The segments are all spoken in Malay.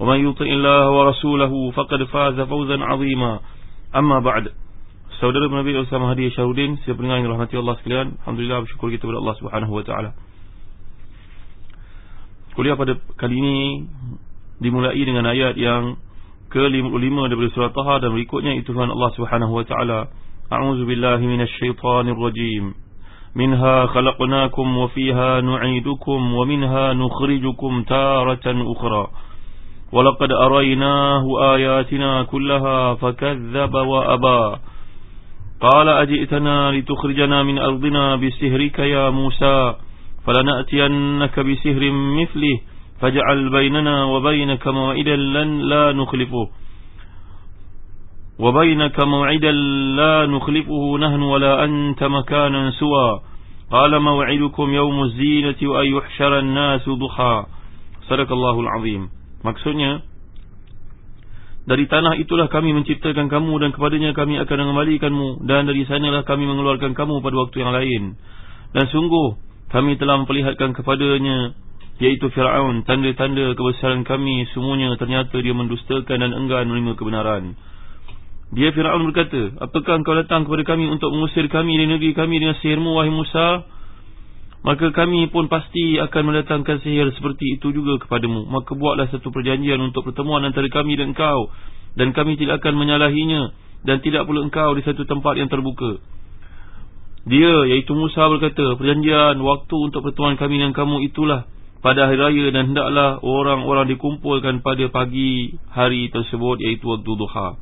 ومن يطع الله ورسوله فقد فاز فوزا عظيما أما بعد Saudara Nabi Usama Hadi Syarudin Siapa pendengar yang rahmati Allah sekalian Alhamdulillah bersyukur kita kepada Allah Subhanahu Wa Taala. Kuliah pada kali ini Dimulai dengan ayat yang ke-55 daripada surah Taha Dan berikutnya itu Tuhan Allah Subhanahu Wa Taala. A'udzu billahi minasy syaithanir rajim Minha khalaqnakum wa fiha nu'idukum wa minha nukhrijukum taratan ukhra ولقد أريناه آياتنا كلها فكذب وأبى. قال أجئتنا لتخرجنا من أرضنا بسهرك يا موسى فلنأتينك بسهر مثله فاجعل بيننا وبينك موعدا لن لا نخلفه. وبينك موعدا لا نخلفه نهن ولا أنت مكانا سوى. قال موعدكم يوم الزينة وأن يحشر الناس ضحى. صدق الله العظيم. Maksudnya Dari tanah itulah kami menciptakan kamu Dan kepadanya kami akan mengembalikanmu Dan dari sanalah kami mengeluarkan kamu pada waktu yang lain. Dan sungguh Kami telah memperlihatkan kepadanya Iaitu Fir'aun Tanda-tanda kebesaran kami Semuanya ternyata dia mendustakan dan enggan menerima kebenaran. Dia Fir'aun berkata Apakah engkau datang kepada kami untuk mengusir kami Dari negeri kami dengan sihirmu wahai Musa Maka kami pun pasti akan mendatangkan sihir seperti itu juga kepadamu. Maka buatlah satu perjanjian untuk pertemuan antara kami dan engkau. Dan kami tidak akan menyalahinya. Dan tidak pula engkau di satu tempat yang terbuka. Dia iaitu Musa berkata Perjanjian waktu untuk pertemuan kami dan kamu itulah Pada hari raya dan hendaklah orang-orang dikumpulkan pada pagi hari tersebut Iaitu waktu duha.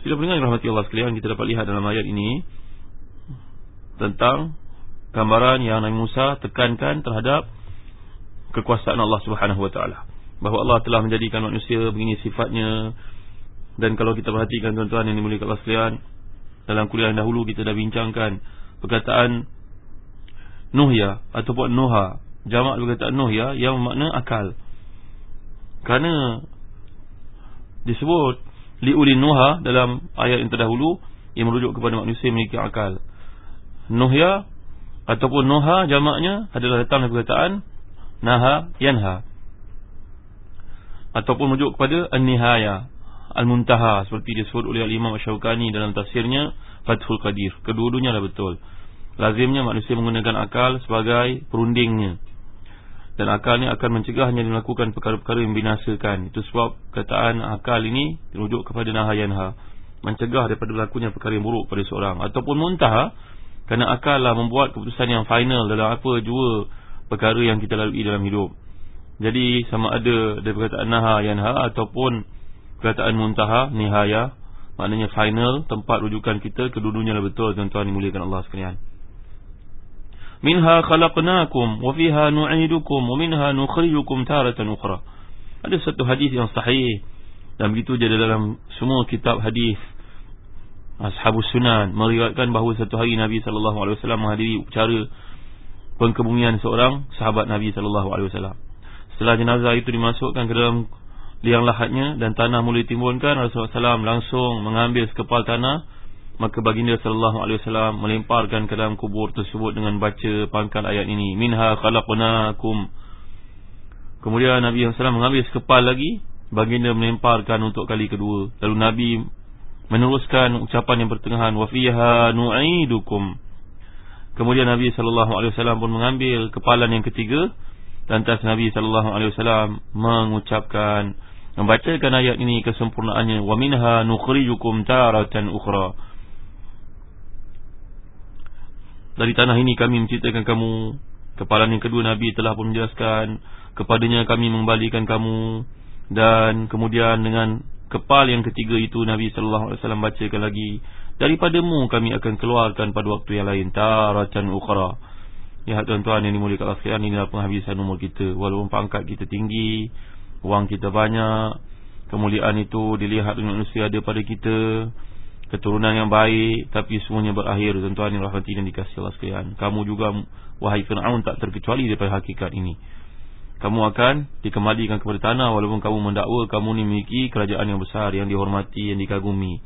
Sudah yang rahmati Allah sekalian Kita dapat lihat dalam ayat ini tentang gambaran yang Nabi Musa tekankan terhadap kekuasaan Allah Subhanahu wa taala. Bahawa Allah telah menjadikan manusia begini sifatnya. Dan kalau kita perhatikan tuan-tuan yang dimuliakan Allah sekalian dalam kuliah dahulu kita dah bincangkan perkataan Nuhya ataupun Nuha. Jamak perkataan Nuhya yang bermakna akal. Kerana disebut liulin Nuha dalam ayat yang terdahulu yang merujuk kepada manusia yang memiliki akal Nuhya ataupun Nuha jamaknya adalah datang dari perkataan Naha Yanha. Ataupun merujuk kepada An-Nihaya Al-Muntaha seperti disebut oleh Al-Imam Syaukani dalam tafsirnya Fathul Qadir. Kedua-duanya adalah betul. Lazimnya manusia menggunakan akal sebagai perundingnya. Dan akal ini akan mencegahnya melakukan perkara-perkara yang binasakan. Itu sebab kataan akal ini merujuk kepada Naha Yanha. Mencegah daripada berlakunya perkara yang buruk pada seorang. Ataupun Muntaha kerana akal lah membuat keputusan yang final dalam apa jua perkara yang kita lalui dalam hidup. Jadi sama ada dari perkataan naha yanha ataupun perkataan muntaha nihaya maknanya final tempat rujukan kita kedua-duanya lah betul tuan-tuan dimuliakan Allah sekalian. Minha khalaqnakum wa fiha nu'idukum wa minha nukhrijukum taratan ukhra. Ada satu hadis yang sahih dan begitu je dalam semua kitab hadis Ashabus Sunan meriwayatkan bahawa satu hari Nabi sallallahu alaihi wasallam menghadiri upacara pengkebumian seorang sahabat Nabi sallallahu alaihi wasallam. Setelah jenazah itu dimasukkan ke dalam liang lahatnya dan tanah mulai timbulkan Rasulullah SAW langsung mengambil sekepal tanah. Maka baginda sallallahu alaihi wasallam melemparkan ke dalam kubur tersebut dengan baca pangkal ayat ini minha khalaqnakum. Kemudian Nabi SAW mengambil sekepal lagi baginda melemparkan untuk kali kedua. Lalu Nabi meneruskan ucapan yang pertengahan wa fiha nu'idukum. Kemudian Nabi sallallahu alaihi wasallam pun mengambil kepalan yang ketiga. Lantas Nabi sallallahu alaihi wasallam mengucapkan membacakan ayat ini kesempurnaannya wa minha nukhrijukum taratan ukhra. Dari tanah ini kami menciptakan kamu. Kepala yang kedua nabi telah pun menjelaskan kepadanya kami mengembalikan kamu. Dan kemudian dengan kepala yang ketiga itu nabi sallallahu alaihi wasallam bacakan lagi daripadamu kami akan keluarkan pada waktu yang lain taratan ukhra. Ya tuan-tuan yang dimuliakan Allah ini adalah penghabisan umur kita. Walaupun pangkat kita tinggi Wang kita banyak Kemuliaan itu dilihat dengan manusia ada pada kita Keturunan yang baik Tapi semuanya berakhir. Tuan-tuan yang rahmati dan dikasih Allah sekalian. Kamu juga Wahai Fir'aun tak terkecuali daripada hakikat ini Kamu akan dikembalikan kepada tanah Walaupun kamu mendakwa Kamu ni memiliki kerajaan yang besar Yang dihormati, yang dikagumi.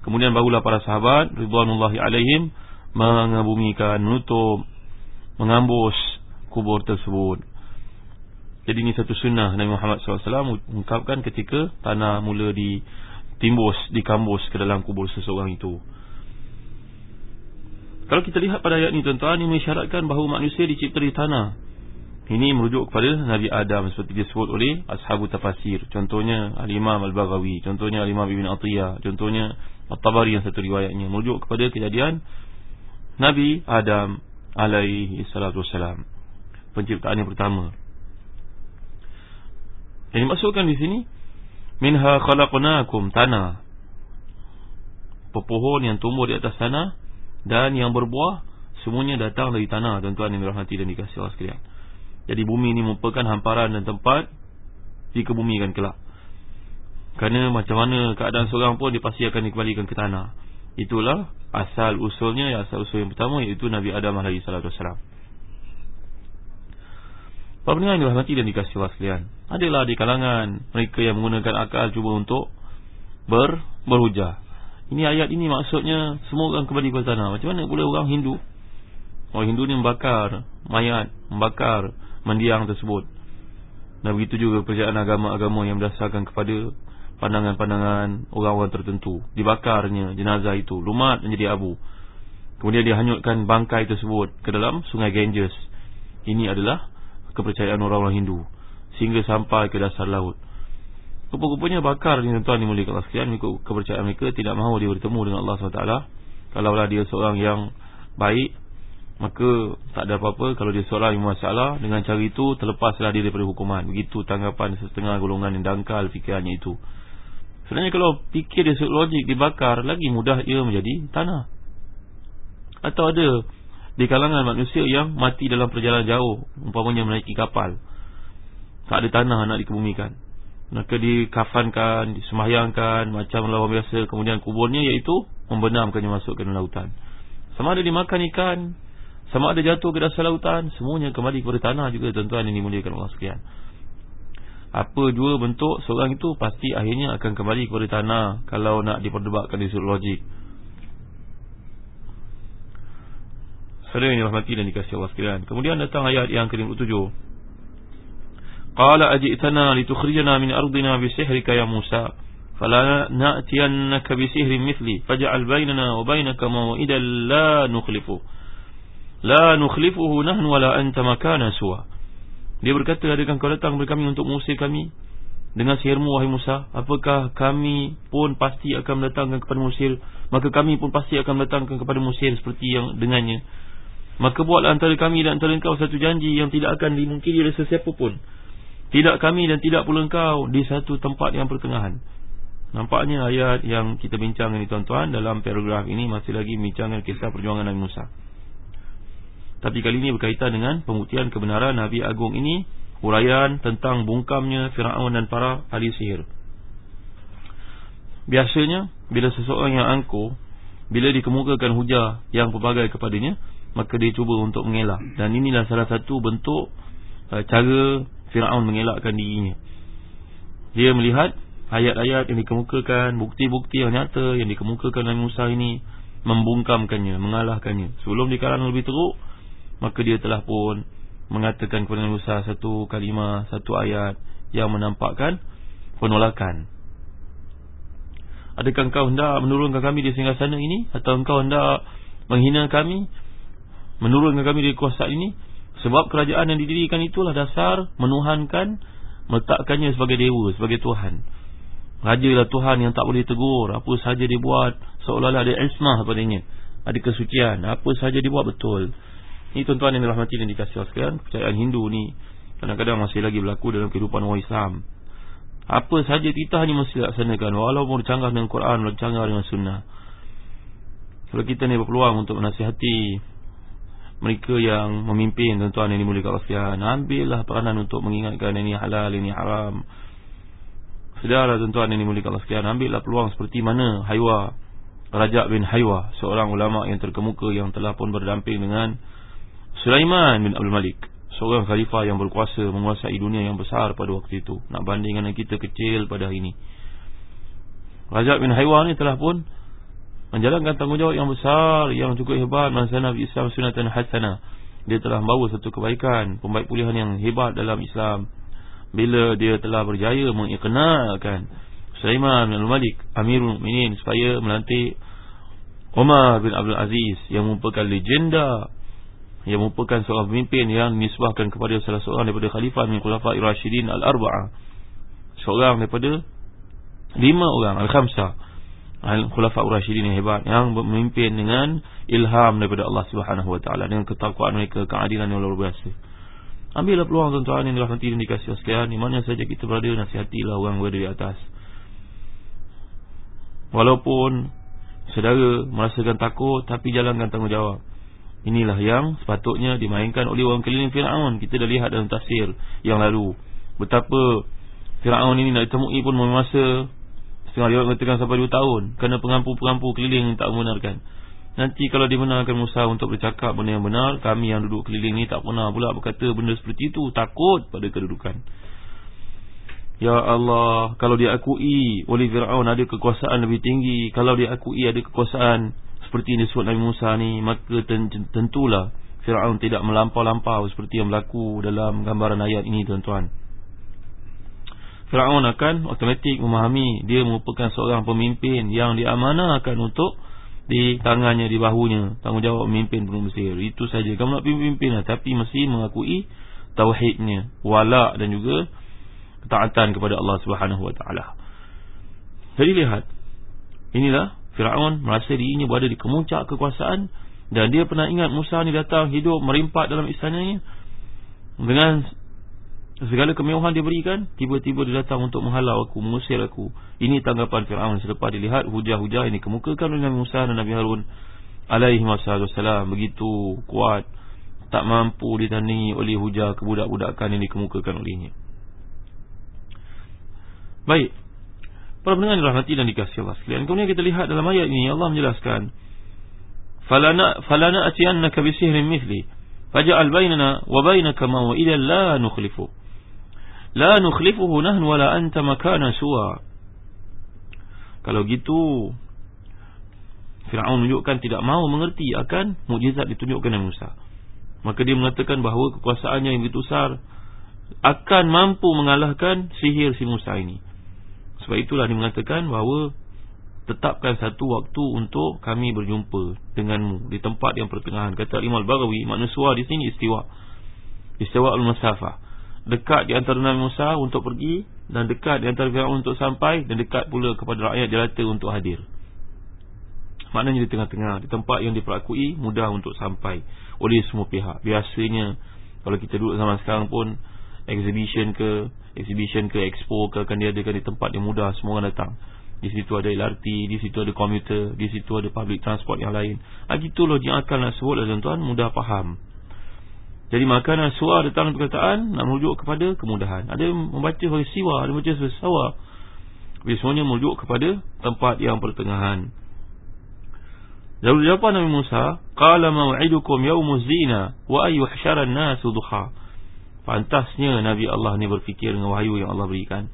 Kemudian barulah para sahabat Ridwanullahi alaihim Mengabumikan, menutup Mengambus kubur tersebut. Jadi ini satu sunnah Nabi Muhammad SAW Ungkapkan ketika tanah mula ditimbus Dikambus ke dalam kubur seseorang itu. Kalau kita lihat pada ayat ini tuan-tuan Ini mengisyaratkan bahawa manusia dicipta di tanah Ini merujuk kepada Nabi Adam Seperti disebut oleh Ashabu Tafasir Contohnya Al-Imam Al-Baghawi Contohnya Al-Imam Ibn Atiyah Contohnya At-Tabari yang satu riwayatnya Merujuk kepada kejadian Nabi Adam alaihi salatu wassalam Penciptaan yang pertama yang dimaksudkan di sini minha khalaqnakum tanah. Pepohon yang tumbuh di atas tanah dan yang berbuah semuanya datang dari tanah tuan-tuan yang dirahmati dan dikasihi Allah sekalian. Jadi bumi ini merupakan hamparan dan tempat dikebumikan kelak. Kerana macam mana keadaan seorang pun dia pasti akan dikembalikan ke tanah. Itulah asal usulnya, asal usul yang pertama iaitu Nabi Adam alaihi salatu wasalam. Para pendengar yang dirahmati dan dikasih sekalian Adalah di kalangan mereka yang menggunakan akal Cuba untuk ber, berhujah Ini ayat ini maksudnya Semua orang kembali ke tanah Macam mana boleh orang Hindu Orang Hindu ni membakar mayat Membakar mendiang tersebut. Dan begitu juga percayaan agama-agama Yang berdasarkan kepada Pandangan-pandangan orang-orang tertentu. Dibakarnya jenazah itu Lumat menjadi abu. Kemudian dia hanyutkan bangkai tersebut Ke dalam sungai Ganges. Ini adalah kepercayaan orang-orang Hindu sehingga sampai ke dasar laut. Rupa-rupanya bakar ni tuan-tuan dimuliakan Allah sekalian mengikut kepercayaan mereka tidak mahu dia bertemu dengan Allah SWT. Kalaulah dia seorang yang baik maka tak ada apa-apa kalau dia seorang yang masalah dengan cara itu terlepaslah dia daripada hukuman. Begitu tanggapan setengah golongan yang dangkal fikirannya itu. Sebenarnya kalau fikir dia logik dibakar lagi mudah ia menjadi tanah. Atau ada di kalangan manusia yang mati dalam perjalanan jauh umpamanya menaiki kapal. Tak ada tanah nak dikebumikan. Maka dikafankan disemahyangkan macam lawan biasa. Kemudian kuburnya iaitu membenamkannya masuk ke lautan. Sama ada dimakan ikan sama ada jatuh ke dasar lautan semuanya kembali kepada tanah juga tuan-tuan yang dimuliakan Allah sekian apa jua bentuk seorang itu pasti akhirnya akan kembali kepada tanah kalau nak diperdebatkan di sudut logik Saudara yang dirahmati dan dikasihi Allah sekalian. Kemudian datang ayat yang ke-57. Qala ajitana litukhrijana min ardina bi sihrika ya Musa. Fala na'tiyannaka bi sihrin mithli faj'al bainana wa bainaka maw'idan la nukhlifu. La nukhlifuhu nahnu wala anta makana suwa. Dia berkata, adakah kau datang kepada kami untuk mengusir kami dengan sihirmu wahai Musa? Apakah kami pun pasti akan mendatangkan kepada Mesir? Maka kami pun pasti akan mendatangkan kepada Mesir seperti yang dengannya. Maka buatlah antara kami dan antara engkau satu janji yang tidak akan dimungkiri oleh sesiapa pun. Tidak kami dan tidak pula engkau di satu tempat yang pertengahan. Nampaknya ayat yang kita bincang ini tuan-tuan dalam paragraf ini masih lagi bincangkan kisah perjuangan Nabi Musa. Tapi kali ini berkaitan dengan pembuktian kebenaran Nabi Agung ini, huraian tentang bungkamnya Firaun dan para ahli sihir. Biasanya bila seseorang yang angkuh bila dikemukakan hujah yang pelbagai kepadanya maka dia cuba untuk mengelak. Dan inilah salah satu bentuk uh, cara Firaun mengelakkan dirinya. Dia melihat ayat-ayat yang dikemukakan bukti-bukti yang nyata yang dikemukakan Nabi Musa ini membungkamkannya mengalahkannya. Sebelum dikalang lebih teruk maka dia telah pun mengatakan kepada Musa satu kalimah satu ayat yang menampakkan penolakan. Adakah engkau hendak menurunkan kami di singgah sana ini? Atau engkau hendak menghina kami? Menurunkan kami dari kuasa ini? Sebab kerajaan yang didirikan itulah dasar menuhankan Meletakkannya sebagai dewa Sebagai Tuhan. Raja lah Tuhan yang tak boleh tegur. Apa sahaja dia buat Seolah-olah ada ismah padanya Ada kesucian. Apa sahaja dia buat betul Ini tuan-tuan yang dirahmati dan dikasih sekalian Percayaan Hindu ni Kadang-kadang masih lagi berlaku dalam kehidupan orang Islam. Apa sahaja kita hanya mesti laksanakan Walaupun bercanggah dengan Quran Bercanggah dengan sunnah. Kalau kita ni berpeluang untuk menasihati mereka yang memimpin tuan-tuan yang dimuliakan Allah sekalian ambillah peranan untuk mengingatkan ini halal ini haram. Sedarlah tuan-tuan yang dimuliakan Allah sekalian ambillah peluang seperti mana Haywa Raja bin Haywa seorang ulama yang terkemuka yang telah pun berdamping dengan Sulaiman bin Abdul Malik seorang khalifah yang berkuasa menguasai dunia yang besar pada waktu itu. Nak banding dengan kita kecil pada hari ini. Raja bin Haywa ni telah pun menjalankan tanggungjawab yang besar yang cukup hebat masa Nabi Islam sunatan hasanah dia telah membawa satu kebaikan pembaik pulihan yang hebat dalam Islam. Bila dia telah berjaya mengikenalkan Sulaiman bin Malik Amirul Mukminin supaya melantik Umar bin Abdul Aziz yang merupakan legenda yang merupakan seorang pemimpin yang dinisbahkan kepada salah seorang daripada khalifah min khulafa ar-rasyidin al-arba'ah seorang daripada lima orang al-khamsah Al-Khulafa Ur-Rashidin yang hebat Yang memimpin dengan ilham daripada Allah Subhanahu Wa Taala Dengan ketakwaan mereka, keadilan yang luar biasa. Ambillah peluang tuan-tuan yang telah nanti dikasih sekalian. Di mana saja kita berada, nasihatilah orang berada di atas. Walaupun saudara merasakan takut Tapi jalankan tanggungjawab Inilah yang sepatutnya dimainkan oleh orang keliling Fir'aun. Kita dah lihat dalam tafsir yang lalu. Betapa Fir'aun ini nak ditemui pun memasa Setengah riwayat mengatakan sampai 2 tahun. Kerana pengampu-pengampu keliling tak membenarkan. Nanti kalau dibenarkan Musa untuk bercakap benda yang benar Kami yang duduk keliling ni tak pernah pula berkata benda seperti itu. Takut pada kedudukan. Ya Allah Kalau diakui oleh Fir'aun ada kekuasaan lebih tinggi. Kalau diakui ada kekuasaan Seperti yang disebut Nabi Musa ni Maka tentulah Fir'aun tidak melampau-lampau Seperti yang berlaku dalam gambaran ayat ini tuan-tuan. Fir'aun akan otomatik memahami dia merupakan seorang pemimpin yang diamanahkan untuk di tangannya, di bahunya. Tanggungjawab memimpin penduduk Mesir. Itu saja. Kamu nak pimpin lah, tapi mesti mengakui tauhidnya wala dan juga ketaatan kepada Allah Subhanahu Wa Taala. jadi lihat inilah Fir'aun merasa dirinya berada di kemuncak kekuasaan dan dia pernah ingat Musa ni datang hidup merimpat dalam istananya. Dengan Segala kemewahan dia berikan Tiba-tiba dia datang untuk menghalau aku Mengusir aku. Ini tanggapan Fir'aun. Selepas dilihat hujah-hujah yang dikemukakan oleh Nabi Musa dan Nabi Harun Alaihi wassalam. Begitu kuat Tak mampu ditandingi oleh hujah kebudak-budakan yang dikemukakan olehnya. Baik Para pendengar dirahmati dan dikasih Allah sekalian Kemudian kita lihat dalam ayat ini Allah menjelaskan Falana falana atiyannaka bisihrin mithli Faja'al bainana wa bainaka maw'idan la nukhlifu. La nukhlifuhu nahnu wala anta makana suwa. Kalau gitu Fir'aun menunjukkan tidak mahu mengerti akan mukjizat ditunjukkan oleh Musa. Maka dia mengatakan bahawa kekuasaannya yang begitu besar Akan mampu mengalahkan sihir si Musa ini Sebab itulah dia mengatakan bahawa Tetapkan satu waktu untuk kami berjumpa denganmu Di tempat yang pertengahan Kata Imam Al-Baghawi Makna suar di sini istiwa Istiwa al-Masafah dekat di antara Nabi Musa untuk pergi dan dekat di antara Firaun untuk sampai dan dekat pula kepada rakyat jelata untuk hadir. Maknanya di tengah-tengah, di tempat yang diperakui mudah untuk sampai oleh semua pihak. Biasanya kalau kita duduk zaman sekarang pun exhibition ke exhibition ke expo ke akan diadakan di tempat yang mudah semua orang datang. Di situ ada LRT, di situ ada komuter, di situ ada public transport yang lain. Ah gitu logik akal nak sebut lah tuan-tuan mudah faham. Jadi makanan suar datang perkataan nak merujuk kepada kemudahan. Ada yang membaca sebagai siwa, ada yang membaca sebagai sawa. Semuanya merujuk kepada tempat yang pertengahan. Jawapan Nabi Musa, "Qala maw'idukum yaumuz zina wa ayyuhsharan nasu duha." Pantasnya Nabi Allah ni berfikir dengan wahyu yang Allah berikan.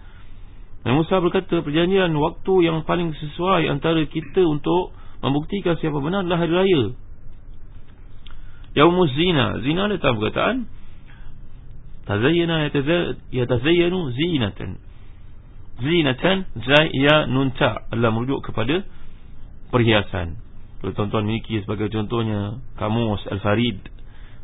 Nabi Musa berkata, perjanjian waktu yang paling sesuai antara kita untuk membuktikan siapa benar adalah hari raya. Yaumuz zina. Zina datang perkataan? Tazayyana yatazayyanu zinatan. Zinatan Zayyanun ta adalah merujuk kepada Perhiasan. Kalau tuan-tuan memiliki sebagai contohnya Kamus Al-Farid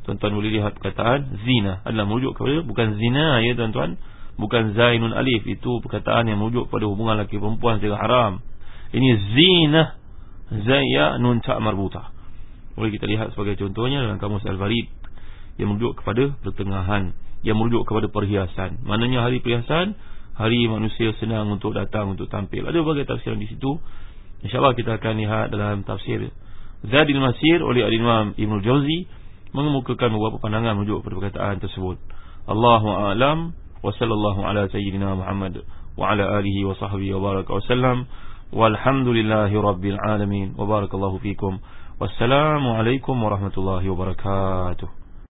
Tuan-tuan boleh lihat perkataan Zina. Adalah merujuk kepada Bukan zina ya tuan-tuan. Bukan zainun alif. Itu perkataan yang merujuk pada hubungan laki perempuan secara haram. Ini zinah zaya nun ta marbuta. Boleh kita lihat sebagai contohnya dalam kamus al-farid. Yang merujuk kepada pertengahan. Yang merujuk kepada perhiasan. Maknanya hari perhiasan hari manusia senang untuk datang untuk tampil. Ada berbagai tafsiran di situ. Insyaallah kita akan lihat dalam tafsir Zadil Masir oleh Al-Imam Ibn Jauzi mengemukakan beberapa pandangan merujuk kepada perkataan tersebut. Allahu a'lam wa sallallahu ala sayyidina Muhammad wa ala alihi wa sahbihi wa baraka wa sallam. Walhamdulillahi rabbil alamin. Wa barakallahu fikum. Wassalamu alaikum warahmatullahi wabarakatuh